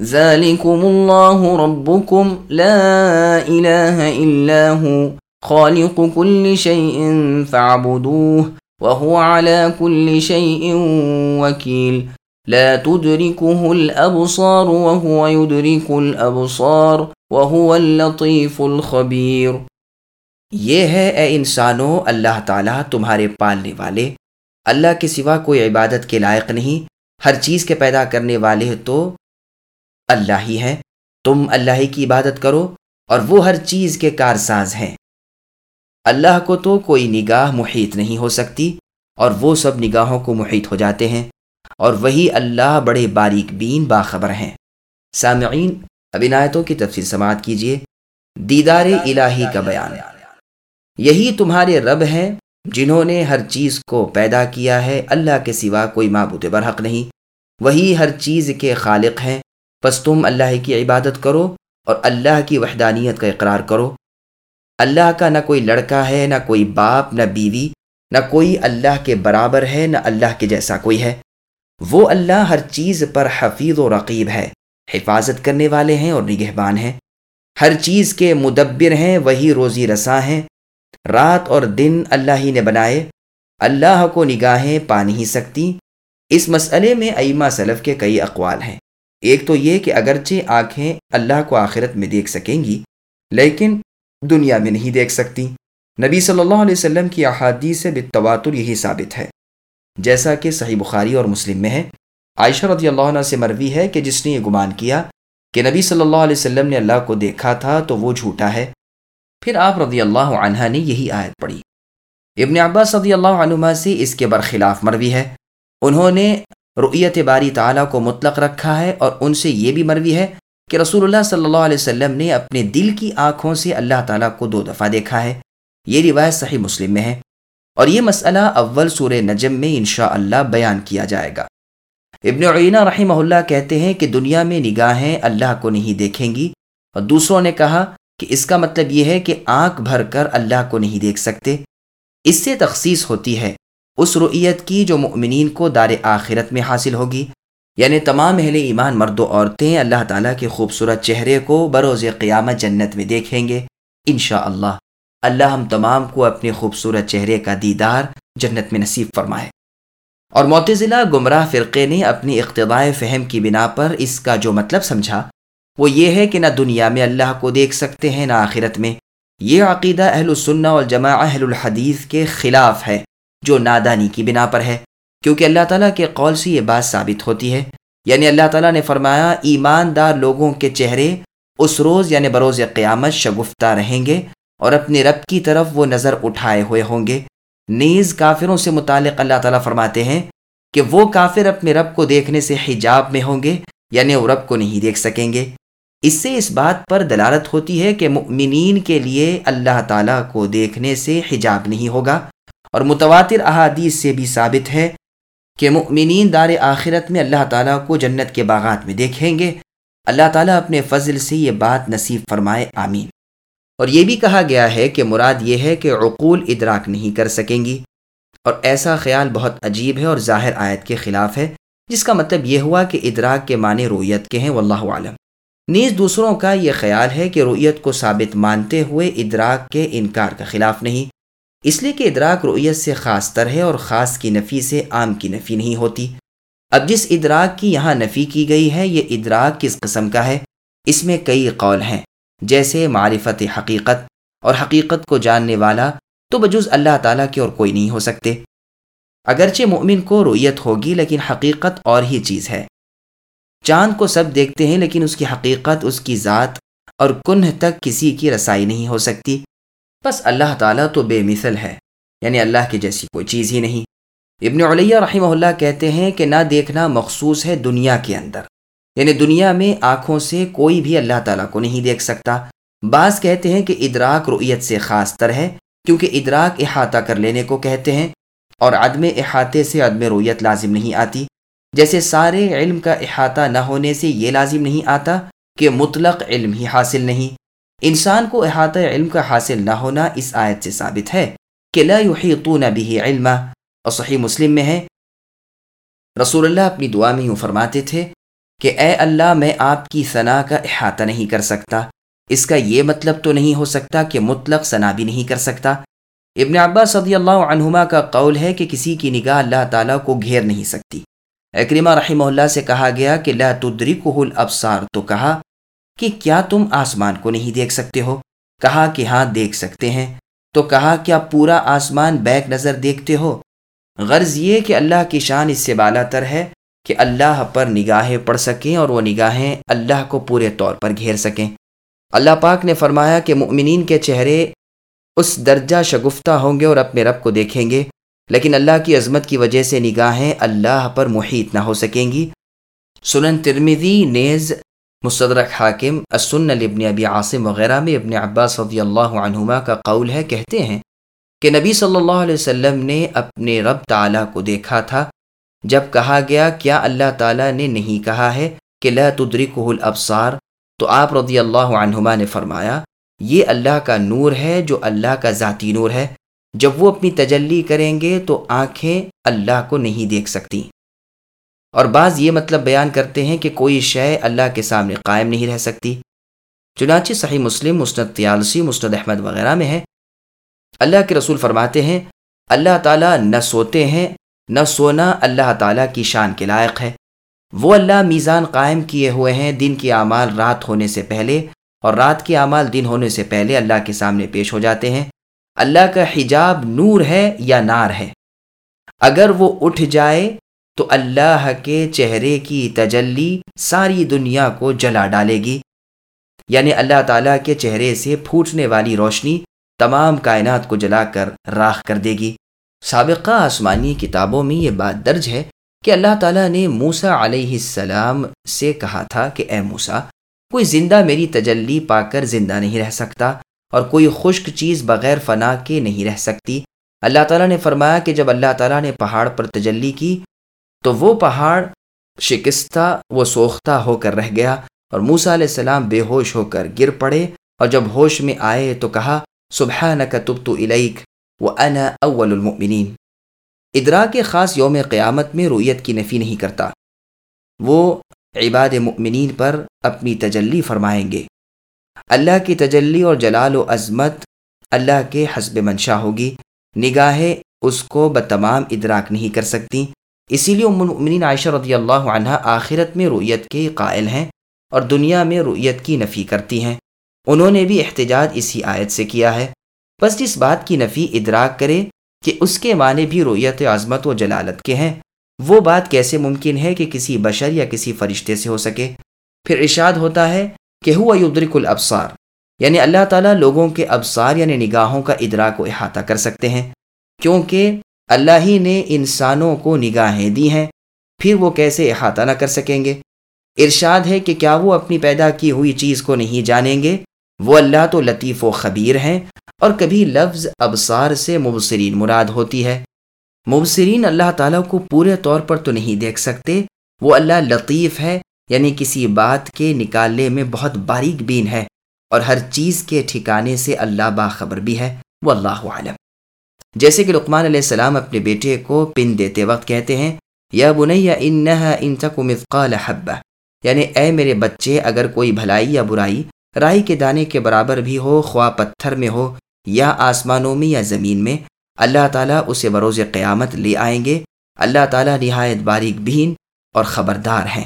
ذلكم الله ربكم لا إله إلا هو خالق كل شيء فاعبدوه وهو على كل شيء وكيل لا تدركه الأبصار وهو يدرك الأبصار وهو اللطيف الخبير۔ یہ ہے اے انسانوں، اللہ تعالیٰ تمہارے پالنے والے۔ اللہ کے سوا کوئی عبادت کے لائق نہیں، ہر چیز کے پیدا کرنے والے تو اللہ ہی ہے، تم اللہ ہی کی عبادت کرو اور وہ ہر چیز کے کارساز ہیں۔ اللہ کو تو کوئی نگاہ محیط نہیں ہو سکتی اور وہ سب نگاہوں کو محیط ہو جاتے ہیں اور وہی اللہ بڑے باریک بین باخبر ہیں۔ سامعین، اب عنایتوں کی تفصیل سماعت کیجیے۔ دیدار الہی کا بیان۔ یہی تمہارے رب ہیں جنہوں نے ہر چیز کو پیدا کیا ہے، اللہ کے سوا کوئی معبود برحق نہیں۔ وہی ہر چیز کے خالق ہیں پس تم اللہ کی عبادت کرو اور اللہ کی وحدانیت کا اقرار کرو۔ اللہ کا نہ کوئی لڑکا ہے، نہ کوئی باپ، نہ بیوی، نہ کوئی اللہ کے برابر ہے، نہ اللہ کے جیسا کوئی ہے۔ وہ اللہ ہر چیز پر حفیظ و رقیب ہے، حفاظت کرنے والے ہیں اور نگہبان ہیں۔ ہر چیز کے مدبر ہیں، وہی روزی رساں ہیں۔ رات اور دن اللہ ہی نے بنائے، اللہ کو نگاہیں پا نہیں سکتی۔ اس مسئلے میں ایمہ سلف کے کئی اقوال ہیں۔ ایک تو یہ کہ اگرچہ آنکھیں اللہ کو آخرت میں دیکھ سکیں گی، لیکن دنیا میں نہیں دیکھ سکتی۔ نبی صلی اللہ علیہ وسلم کی احادیث سے بتواتر یہی ثابت ہے۔ جیسا کہ صحیح بخاری اور مسلم میں ہے۔ عائشہ رضی اللہ عنہ سے مروی ہے کہ جس نے یہ گمان کیا کہ نبی صلی اللہ علیہ وسلم نے اللہ کو دیکھا تھا تو وہ جھوٹا ہے۔ پھر آپ رضی اللہ عنہ نے یہی آیت پڑھی۔ ابن عباس رضی اللہ عنہ سے اس کے برخلاف مروی ہے۔ انہوں نے رؤیت باری تعالیٰ کو مطلق رکھا ہے اور ان سے یہ بھی مروی ہے کہ رسول اللہ صلی اللہ علیہ وسلم نے اپنے دل کی آنکھوں سے اللہ تعالیٰ کو دو دفعہ دیکھا ہے۔ یہ روایت صحیح مسلم میں ہے اور یہ مسئلہ اول سور نجم میں انشاءاللہ اللہ بیان کیا جائے گا۔ ابن عینہ رحمہ اللہ کہتے ہیں کہ دنیا میں نگاہیں اللہ کو نہیں دیکھیں گی اور دوسروں نے کہا کہ اس کا مطلب یہ ہے کہ آنکھ بھر کر اللہ کو نہیں دیکھ سکتے۔ اس سے تخصیص ہوتی ہے اس رعیت کی جو مؤمنین کو دار آخرت میں حاصل ہوگی۔ یعنی تمام اہل ایمان مرد و عورتیں اللہ تعالیٰ کے خوبصورت چہرے کو بروز قیامت جنت میں دیکھیں گے۔ انشاءاللہ، اللہ اللہ ہم تمام کو اپنے خوبصورت چہرے کا دیدار جنت میں نصیب فرمائے۔ اور معتزلہ گمراہ فرقے نے اپنی اقتداء فہم کی بنا پر اس کا جو مطلب سمجھا، وہ یہ ہے کہ نہ دنیا میں اللہ کو دیکھ سکتے ہیں، نہ آخرت میں۔ یہ عقیدہ اہل السنہ والجماع اہل الحدیث کے خلاف ہے۔ جو نادانی کی بنا پر ہے، کیونکہ اللہ تعالیٰ کے قول سے یہ بات ثابت ہوتی ہے۔ یعنی اللہ تعالیٰ نے فرمایا، ایماندار لوگوں کے چہرے اس روز یعنی بروز قیامت شگفتہ رہیں گے اور اپنے رب کی طرف وہ نظر اٹھائے ہوئے ہوں گے۔ نیز کافروں سے متعلق اللہ تعالیٰ فرماتے ہیں کہ وہ کافر اپنے رب کو دیکھنے سے حجاب میں ہوں گے یعنی وہ رب کو نہیں دیکھ سکیں گے۔ اس سے اس بات پر دلالت ہوتی ہے کہ مؤمنین کے لیے اللہ تعالیٰ کو دیکھنے سے حجاب نہیں ہوگا۔ اور متواتر احادیث سے بھی ثابت ہے کہ مؤمنین دار آخرت میں اللہ تعالیٰ کو جنت کے باغات میں دیکھیں گے۔ اللہ تعالیٰ اپنے فضل سے یہ بات نصیب فرمائے، آمین۔ اور یہ بھی کہا گیا ہے کہ مراد یہ ہے کہ عقول ادراک نہیں کر سکیں گی۔ اور ایسا خیال بہت عجیب ہے اور ظاہر آیت کے خلاف ہے، جس کا مطلب یہ ہوا کہ ادراک کے معنی رویت کے ہیں، واللہ عالم نیز دوسروں کا یہ خیال ہے کہ رویت کو ثابت مانتے ہوئے ادراک کے انکار کا خلاف نہیں۔ اس لیے کہ ادراک رویت سے خاص تر ہے اور خاص کی نفی سے عام کی نفی نہیں ہوتی۔ اب جس ادراک کی یہاں نفی کی گئی ہے، یہ ادراک کس قسم کا ہے؟ اس میں کئی قول ہیں، جیسے معرفت حقیقت اور حقیقت کو جاننے والا تو بجز اللہ تعالیٰ کے اور کوئی نہیں ہو سکتے۔ اگرچہ مومن کو رویت ہوگی، لیکن حقیقت اور ہی چیز ہے۔ چاند کو سب دیکھتے ہیں، لیکن اس کی حقیقت، اس کی ذات اور کنہ تک کسی کی رسائی نہیں ہو سکتی۔ بس اللہ تعالیٰ تو بے مثل ہے یعنی اللہ کی جیسی کوئی چیز ہی نہیں۔ ابن علیہ رحمہ اللہ کہتے ہیں کہ نہ دیکھنا مخصوص ہے دنیا کے اندر۔ یعنی دنیا میں آنکھوں سے کوئی بھی اللہ تعالیٰ کو نہیں دیکھ سکتا۔ بعض کہتے ہیں کہ ادراک رؤیت سے خاص تر ہے، کیونکہ ادراک احاطہ کر لینے کو کہتے ہیں، اور عدم احاطے سے عدم رویت لازم نہیں آتی۔ جیسے سارے علم کا احاطہ نہ ہونے سے یہ لازم نہیں آتا کہ مطلق علم ہی حاصل نہیں۔ انسان کو احاطہ علم کا حاصل نہ ہونا اس آیت سے ثابت ہے کہ لا يحيطون به علما اور صحیح مسلم میں ہے۔ رسول اللہ اپنی دعا میں یوں فرماتے تھے کہ اے اللہ، میں آپ کی ثنا کا احاطہ نہیں کر سکتا۔ اس کا یہ مطلب تو نہیں ہو سکتا کہ مطلق ثنا بھی نہیں کر سکتا۔ ابن عباس صدی اللہ عنہما کا قول ہے کہ کسی کی نگاہ اللہ تعالیٰ کو گھیر نہیں سکتی۔ اکریمہ رحمہ اللہ سے کہا گیا کہ لا تدرکہ الابصار، تو کہا کہ کیا تم آسمان کو نہیں دیکھ سکتے ہو؟ کہا کہ ہاں دیکھ سکتے ہیں۔ تو کہا، کیا پورا آسمان بیک نظر دیکھتے ہو؟ غرض یہ کہ اللہ کی شان اس سے بالا تر ہے کہ اللہ پر نگاہیں پڑ سکیں اور وہ نگاہیں اللہ کو پورے طور پر گھیر سکیں۔ اللہ پاک نے فرمایا کہ مؤمنین کے چہرے اس درجہ شگفتہ ہوں گے اور اپنے رب کو دیکھیں گے۔ لیکن اللہ کی عظمت کی وجہ سے نگاہیں اللہ پر محیط نہ ہو سکیں گی۔ سنن ترمیدی نیز مصدرک حاکم اسن ابن ابی عاصم وغیرہ میں ابن عباس رضی اللہ عنہما کا قول ہے، کہتے ہیں کہ نبی صلی اللہ علیہ وسلم نے اپنے رب تعالیٰ کو دیکھا تھا، جب کہا گیا، کیا اللہ تعالیٰ نے نہیں کہا ہے کہ لا تدرکہ الابصار؟ تو آپ رضی اللہ عنہما نے فرمایا، یہ اللہ کا نور ہے جو اللہ کا ذاتی نور ہے، جب وہ اپنی تجلی کریں گے تو آنکھیں اللہ کو نہیں دیکھ سکتی۔ اور بعض یہ مطلب بیان کرتے ہیں کہ کوئی شے اللہ کے سامنے قائم نہیں رہ سکتی۔ چنانچہ صحیح مسلم مستد تیالسی مستد احمد وغیرہ میں ہے۔ اللہ کے رسول فرماتے ہیں، اللہ تعالیٰ نہ سوتے ہیں، نہ سونا اللہ تعالیٰ کی شان کے لائق ہے۔ وہ اللہ میزان قائم کیے ہوئے ہیں دن کی اعمال رات ہونے سے پہلے اور رات کے اعمال دن ہونے سے پہلے اللہ کے سامنے پیش ہو جاتے ہیں۔ اللہ کا حجاب نور ہے یا نار ہے۔ اگر وہ اٹھ جائے تو اللہ کے چہرے کی تجلی ساری دنیا کو جلا ڈالے گی۔ یعنی اللہ تعالیٰ کے چہرے سے پھوٹنے والی روشنی تمام کائنات کو جلا کر راکھ کر دے گی۔ سابقہ آسمانی کتابوں میں یہ بات درج ہے کہ اللہ تعالیٰ نے موسا علیہ السلام سے کہا تھا کہ اے موسا کوئی زندہ میری تجلی پا کر زندہ نہیں رہ سکتا اور کوئی خشک چیز بغیر فنا کے نہیں رہ سکتی۔ اللہ تعالیٰ نے فرمایا کہ جب اللہ تعالیٰ نے پہاڑ پر تجلی کی تو وہ پہاڑ شکستہ وہ سوختہ ہو کر رہ گیا اور موسا علیہ السلام بے ہوش ہو کر گر پڑے اور جب ہوش میں آئے تو کہا صبح نہ تب تو الیک وہ اول المؤمنین. ادرا کے خاص یوم قیامت میں رویت کی نفی نہیں کرتا۔ وہ عباد مؤمنین پر اپنی تجلی فرمائیں گے۔ اللہ کی تجلی اور جلال و عظمت اللہ کے حسب منشا ہوگی۔ نگاہیں اس کو بتمام ادراک نہیں کر سکتی۔ اسی لیے ام المؤمنین عائشہ رضی اللہ عنہ آخرت میں رویت کے قائل ہیں اور دنیا میں رویت کی نفی کرتی ہیں۔ انہوں نے بھی احتجاج اسی آیت سے کیا ہے۔ بس جس بات کی نفی ادراک کرے کہ اس کے معنی بھی رویت عظمت و جلالت کے ہیں۔ وہ بات کیسے ممکن ہے کہ کسی بشر یا کسی فرشتے سے ہو سکے؟ پھر ارشاد ہوتا ہے کہ ہوا یدرک الابصار یعنی اللہ تعالیٰ لوگوں کے ابصار یعنی نگاہوں کا ادراک و احاطہ کر سکتے ہیں۔ کیونکہ اللہ ہی نے انسانوں کو نگاہیں دی ہیں، پھر وہ کیسے احاطہ نہ کر سکیں گے؟ ارشاد ہے کہ کیا وہ اپنی پیدا کی ہوئی چیز کو نہیں جانیں گے؟ وہ اللہ تو لطیف و خبیر ہیں اور کبھی لفظ ابصار سے مبصرین مراد ہوتی ہے۔ مبصرین اللہ تعالیٰ کو پورے طور پر تو نہیں دیکھ سکتے، وہ اللہ لطیف ہے یعنی کسی بات کے نکالنے میں بہت باریک بین ہے اور ہر چیز کے ٹھکانے سے اللہ باخبر بھی ہے۔ وہ اللہ عالم جیسے کہ لقمان علیہ السلام اپنے بیٹے کو پن دیتے وقت کہتے ہیں، یا بنیا انہا ان تک مثقال حبہ یعنی اے میرے بچے، اگر کوئی بھلائی یا برائی رائی کے دانے کے برابر بھی ہو، خواہ پتھر میں ہو یا آسمانوں میں یا زمین میں، اللہ تعالیٰ اسے بروز قیامت لے آئیں گے۔ اللہ تعالیٰ نہایت باریک بین اور خبردار ہیں۔